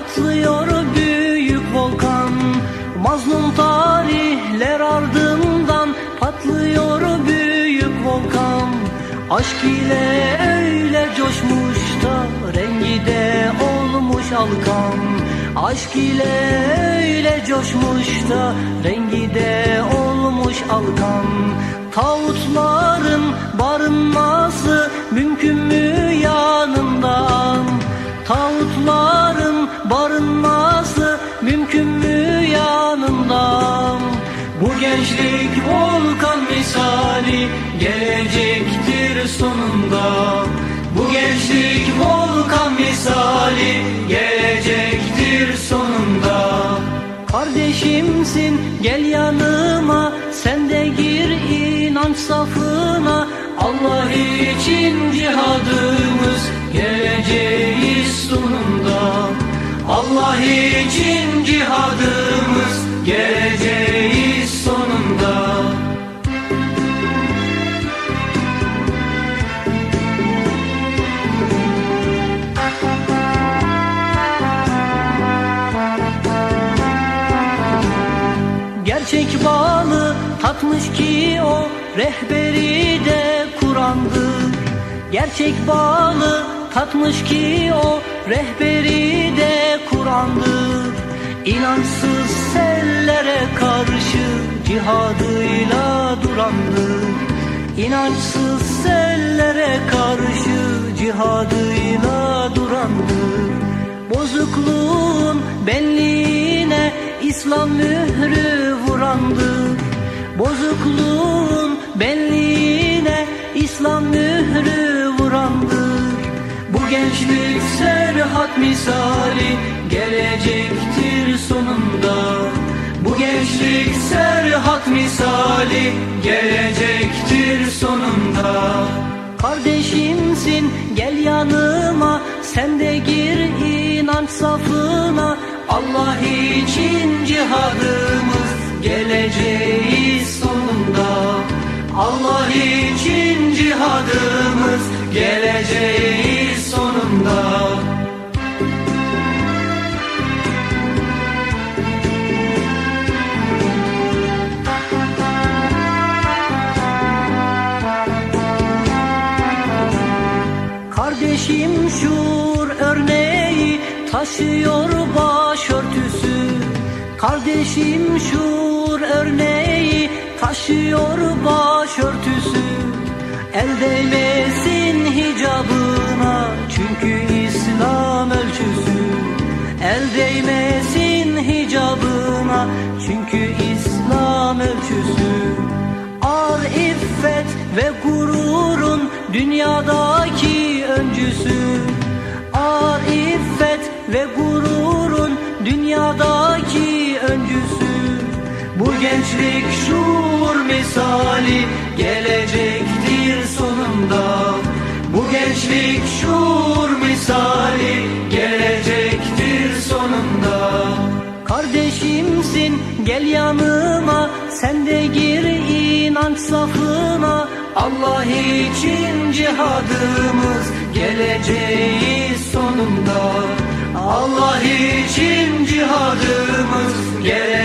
patlıyor büyük volkan. Mazlum tarihler ardından patlıyor büyük volkan. Aşk ile öyle coşmuş da rengi de olmuş alkan. Aşk ile öyle coşmuş da rengi de olmuş alkan. Tağutların barınması mümkün mü gelecektir sonunda. Bu gençlik volkan misali gelecektir sonunda. Kardeşimsin gel yanıma sen de gir inanç safına. Allah için cihadımız geleceğiz sonunda. Allah için cihadımız geleceğiz tatmış ki o rehberi de Kur'an'dır. Gerçek bağlı tatmış ki o rehberi de Kur'an'dır. İnançsız sellere karşı cihadıyla durandır. İnançsız sellere karşı cihadıyla durandır. Bozukluğun benliğine İslam mührü vurandır Bozukluğun benliğine İslam mührü vurandır. Bu gençlik serhat misali gelecektir sonunda. Bu gençlik serhat misali gelecektir sonunda. Kardeşimsin gel yanıma sen de gir inanç safına. Allah için cihadımız geleceğiz sonunda Allah için cihadımız geleceğiz sonunda. Kardeşim şur örneği taşıyor başörtüsü. Kardeşim şur örneği taşıyor başörtüsü. El değmesin hicabına çünkü İslam ölçüsü. El değmesin hicabına çünkü İslam ölçüsü. Ar iffet ve gururun dünyadaki öncüsü. Ar iffet ve gururun dünyadaki öncüsü gençlik şuur misali gelecektir sonunda. Bu gençlik şuur misali gelecektir sonunda. Kardeşimsin gel yanıma sen de gir inanç safına. Allah için cihadımız geleceğiz sonunda. Allah için cihadımız geleceğiz